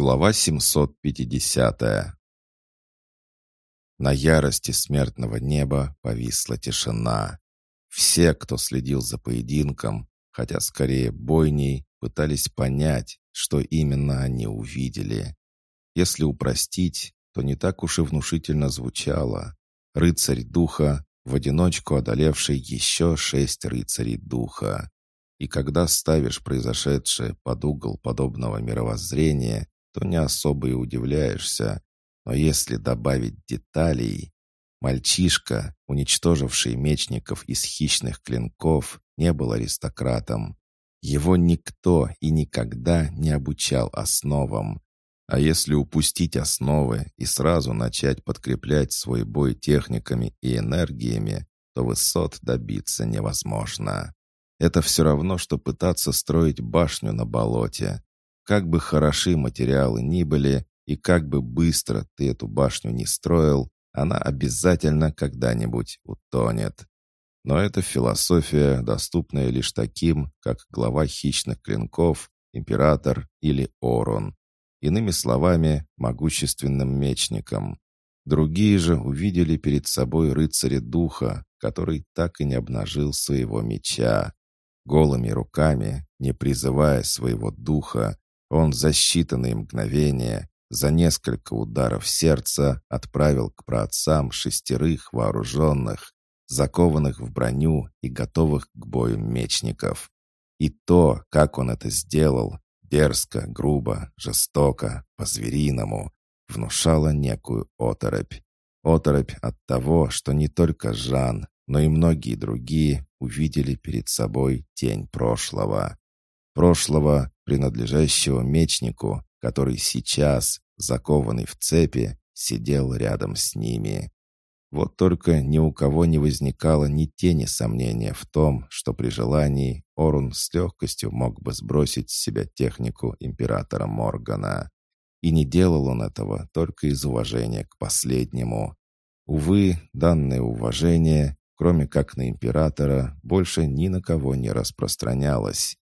Глава 750 На ярости смертного неба повисла тишина. Все, кто следил за поединком, хотя скорее бойней, пытались понять, что именно они увидели. Если упростить, то не так уж и внушительно звучало. Рыцарь духа, в одиночку одолевший еще шесть рыцарей духа. И когда ставишь произошедшее под угол подобного мировоззрения, то не особо и удивляешься. Но если добавить деталей... Мальчишка, уничтоживший мечников из хищных клинков, не был аристократом. Его никто и никогда не обучал основам. А если упустить основы и сразу начать подкреплять свой бой техниками и энергиями, то высот добиться невозможно. Это все равно, что пытаться строить башню на болоте. Как бы хороши материалы ни были, и как бы быстро ты эту башню не строил, она обязательно когда-нибудь утонет. Но это философия, доступная лишь таким, как глава хищных клинков, император или Орон. Иными словами, могущественным мечником. Другие же увидели перед собой рыцаря духа, который так и не обнажил своего меча. Голыми руками, не призывая своего духа, он за считанные мгновения, за несколько ударов сердца отправил к праотцам шестерых вооруженных, закованных в броню и готовых к бою мечников. И то, как он это сделал, дерзко, грубо, жестоко, по-звериному, внушало некую оторопь. Оторопь от того, что не только Жан, но и многие другие увидели перед собой тень прошлого прошлого, принадлежащего мечнику, который сейчас, закованный в цепи, сидел рядом с ними. Вот только ни у кого не возникало ни тени сомнения в том, что при желании Орун с легкостью мог бы сбросить с себя технику императора Моргана. И не делал он этого только из уважения к последнему. Увы, данное уважение, кроме как на императора, больше ни на кого не распространялось.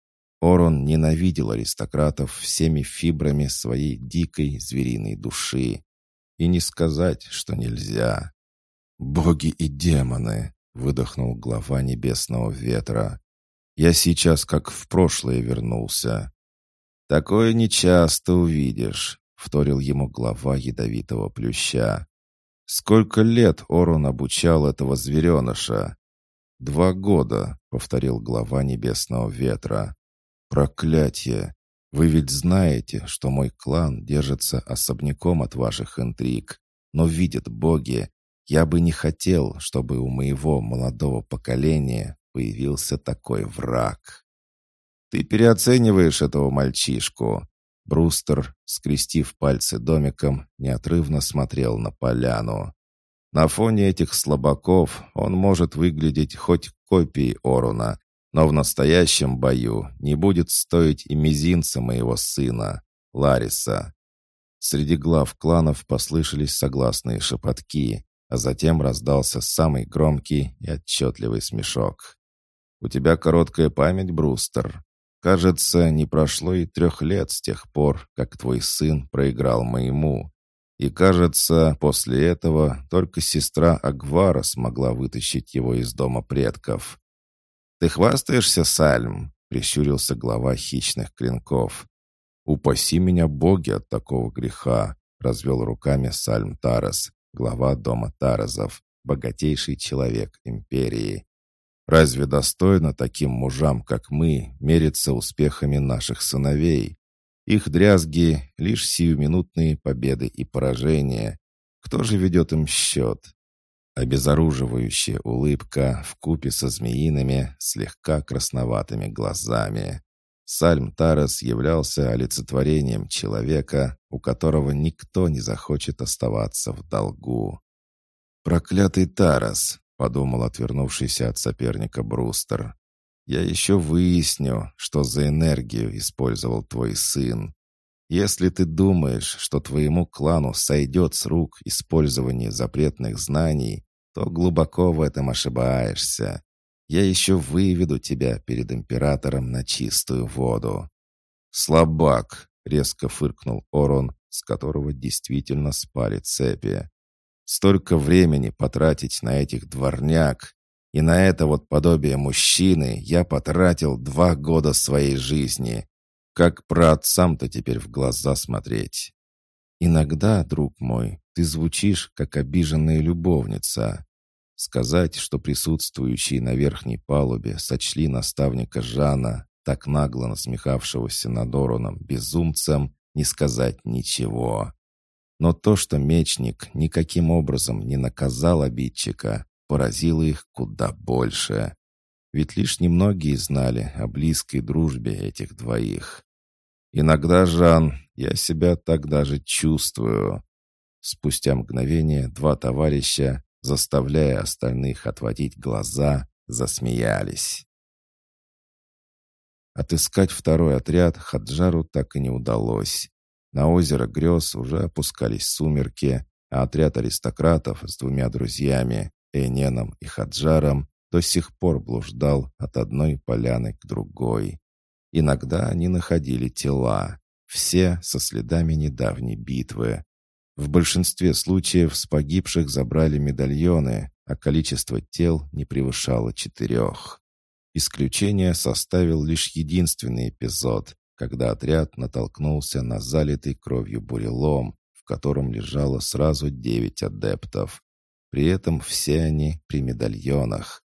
Орон ненавидел аристократов всеми фибрами своей дикой звериной души. И не сказать, что нельзя. «Боги и демоны!» — выдохнул глава небесного ветра. «Я сейчас как в прошлое вернулся». «Такое нечасто увидишь», — вторил ему глава ядовитого плюща. «Сколько лет Орон обучал этого звереныша?» «Два года», — повторил глава небесного ветра. «Проклятие! Вы ведь знаете, что мой клан держится особняком от ваших интриг. Но видят боги, я бы не хотел, чтобы у моего молодого поколения появился такой враг». «Ты переоцениваешь этого мальчишку!» Брустер, скрестив пальцы домиком, неотрывно смотрел на поляну. На фоне этих слабаков он может выглядеть хоть копией Оруна, но в настоящем бою не будет стоить и мизинца моего сына, Лариса. Среди глав кланов послышались согласные шепотки, а затем раздался самый громкий и отчетливый смешок. «У тебя короткая память, Брустер. Кажется, не прошло и трех лет с тех пор, как твой сын проиграл моему. И кажется, после этого только сестра Агвара смогла вытащить его из дома предков. «Ты хвастаешься, Сальм?» — прищурился глава хищных клинков. «Упаси меня, боги, от такого греха!» — развел руками Сальм Тарас, глава дома Таразов, богатейший человек империи. «Разве достойно таким мужам, как мы, мериться успехами наших сыновей? Их дрязги — лишь сиюминутные победы и поражения. Кто же ведет им счет? Обезоруживающая улыбка в купе со змеиными, слегка красноватыми глазами. Сальм Тарас являлся олицетворением человека, у которого никто не захочет оставаться в долгу. «Проклятый Тарас!» — подумал отвернувшийся от соперника Брустер. «Я еще выясню, что за энергию использовал твой сын. Если ты думаешь, что твоему клану сойдет с рук использование запретных знаний, то глубоко в этом ошибаешься. Я еще выведу тебя перед императором на чистую воду». «Слабак!» — резко фыркнул Орон, с которого действительно спали цепи. «Столько времени потратить на этих дворняк, и на это вот подобие мужчины я потратил два года своей жизни. Как про отцам-то теперь в глаза смотреть?» «Иногда, друг мой, ты звучишь, как обиженная любовница». Сказать, что присутствующие на верхней палубе сочли наставника Жана, так нагло насмехавшегося над Ороном безумцем, не сказать ничего. Но то, что мечник никаким образом не наказал обидчика, поразило их куда больше. Ведь лишь немногие знали о близкой дружбе этих двоих. «Иногда, Жан, я себя так даже чувствую». Спустя мгновение два товарища, заставляя остальных отводить глаза, засмеялись. Отыскать второй отряд Хаджару так и не удалось. На озеро грез уже опускались сумерки, а отряд аристократов с двумя друзьями, Эйненом и Хаджаром, до сих пор блуждал от одной поляны к другой. Иногда они находили тела, все со следами недавней битвы. В большинстве случаев с погибших забрали медальоны, а количество тел не превышало четырех. Исключение составил лишь единственный эпизод, когда отряд натолкнулся на залитый кровью бурелом, в котором лежало сразу девять адептов. При этом все они при медальонах.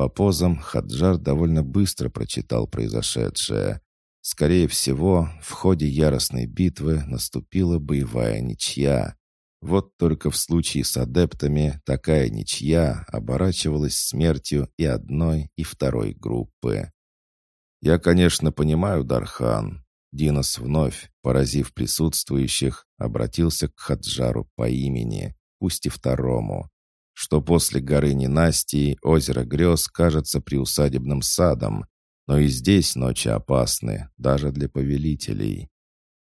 По позам Хаджар довольно быстро прочитал произошедшее. Скорее всего, в ходе яростной битвы наступила боевая ничья. Вот только в случае с адептами такая ничья оборачивалась смертью и одной, и второй группы. «Я, конечно, понимаю, Дархан». Динос вновь, поразив присутствующих, обратился к Хаджару по имени, пусть и второму, что после горы Ненастии озеро Грез кажется приусадебным садом, но и здесь ночи опасны, даже для повелителей.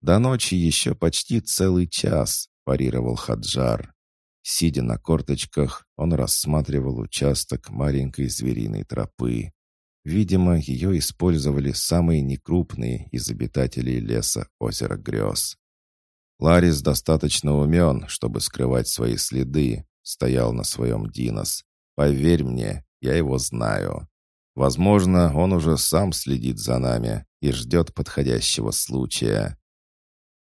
До ночи еще почти целый час, парировал Хаджар. Сидя на корточках, он рассматривал участок маленькой звериной тропы. Видимо, ее использовали самые некрупные из обитателей леса озера Грез. Ларис достаточно умен, чтобы скрывать свои следы, стоял на своем Динос. Поверь мне, я его знаю. Возможно, он уже сам следит за нами и ждет подходящего случая.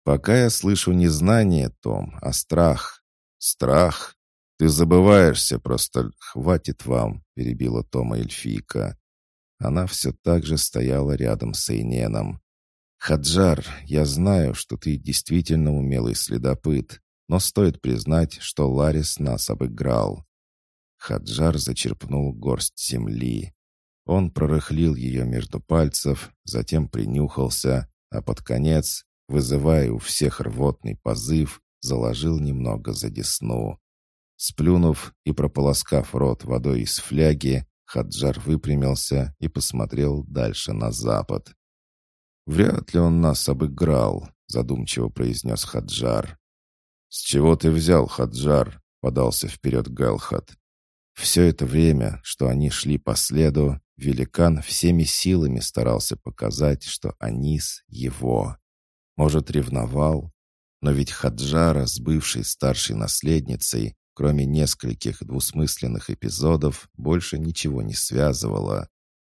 Пока я слышу не знание, Том, а страх. Страх? Ты забываешься, просто хватит вам, перебила Тома эльфийка. Она все так же стояла рядом с Эйненом. «Хаджар, я знаю, что ты действительно умелый следопыт, но стоит признать, что Ларис нас обыграл». Хаджар зачерпнул горсть земли. Он прорыхлил ее между пальцев, затем принюхался, а под конец вызывая у всех рвотный позыв, заложил немного за десну. Сплюнув и прополоскав рот водой из фляги, Хаджар выпрямился и посмотрел дальше на запад. «Вряд ли он нас обыграл», — задумчиво произнес Хаджар. «С чего ты взял, Хаджар?» — подался вперед Галхат. Все это время, что они шли по следу, великан всеми силами старался показать, что Анис — его. Может, ревновал? Но ведь Хаджара с бывшей старшей наследницей, кроме нескольких двусмысленных эпизодов, больше ничего не связывало.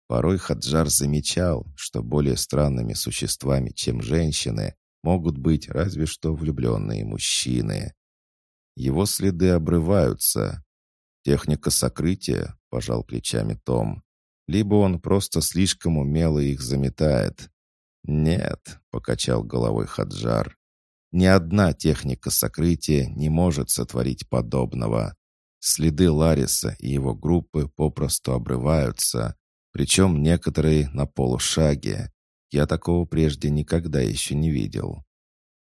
Порой Хаджар замечал, что более странными существами, чем женщины, могут быть разве что влюбленные мужчины. Его следы обрываются. Техника сокрытия, пожал плечами Том. Либо он просто слишком умело их заметает. «Нет», — покачал головой Хаджар, — «ни одна техника сокрытия не может сотворить подобного. Следы Лариса и его группы попросту обрываются, причем некоторые на полушаге. Я такого прежде никогда еще не видел.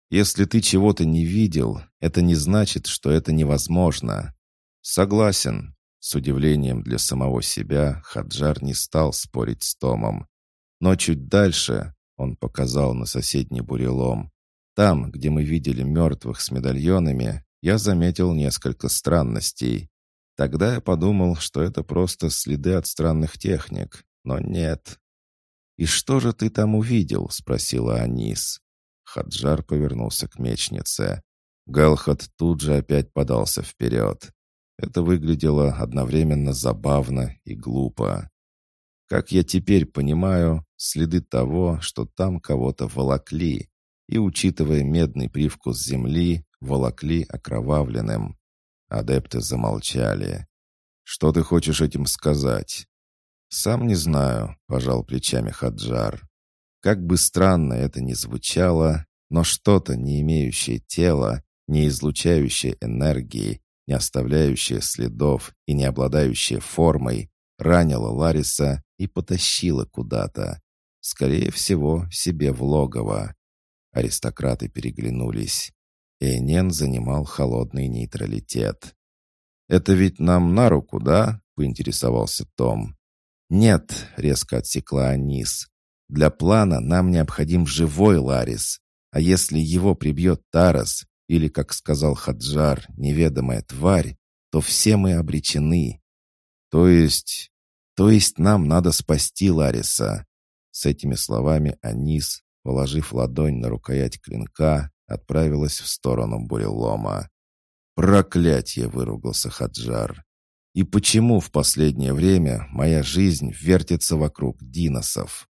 Если ты чего-то не видел, это не значит, что это невозможно. Согласен. С удивлением для самого себя Хаджар не стал спорить с Томом. Но чуть дальше, он показал на соседний бурелом. Там, где мы видели мертвых с медальонами, я заметил несколько странностей. Тогда я подумал, что это просто следы от странных техник, но нет. «И что же ты там увидел?» — спросила Анис. Хаджар повернулся к мечнице. Галхат тут же опять подался вперед. Это выглядело одновременно забавно и глупо. Как я теперь понимаю, следы того, что там кого-то волокли, и, учитывая медный привкус земли, волокли окровавленным. Адепты замолчали. «Что ты хочешь этим сказать?» «Сам не знаю», — пожал плечами Хаджар. Как бы странно это ни звучало, но что-то, не имеющее тела, не излучающее энергии, не оставляющее следов и не обладающее формой, ранило Лариса и потащило куда-то. Скорее всего, себе в логово. Аристократы переглянулись. Эйнен занимал холодный нейтралитет. «Это ведь нам на руку, да?» — поинтересовался Том. «Нет», — резко отсекла Анис. «Для плана нам необходим живой Ларис. А если его прибьет Тарас, или, как сказал Хаджар, неведомая тварь, то все мы обречены. То есть... То есть нам надо спасти Лариса». С этими словами Анис, положив ладонь на рукоять клинка, отправилась в сторону бурелома. «Проклятье!» — выругался Хаджар. «И почему в последнее время моя жизнь вертится вокруг диносов?»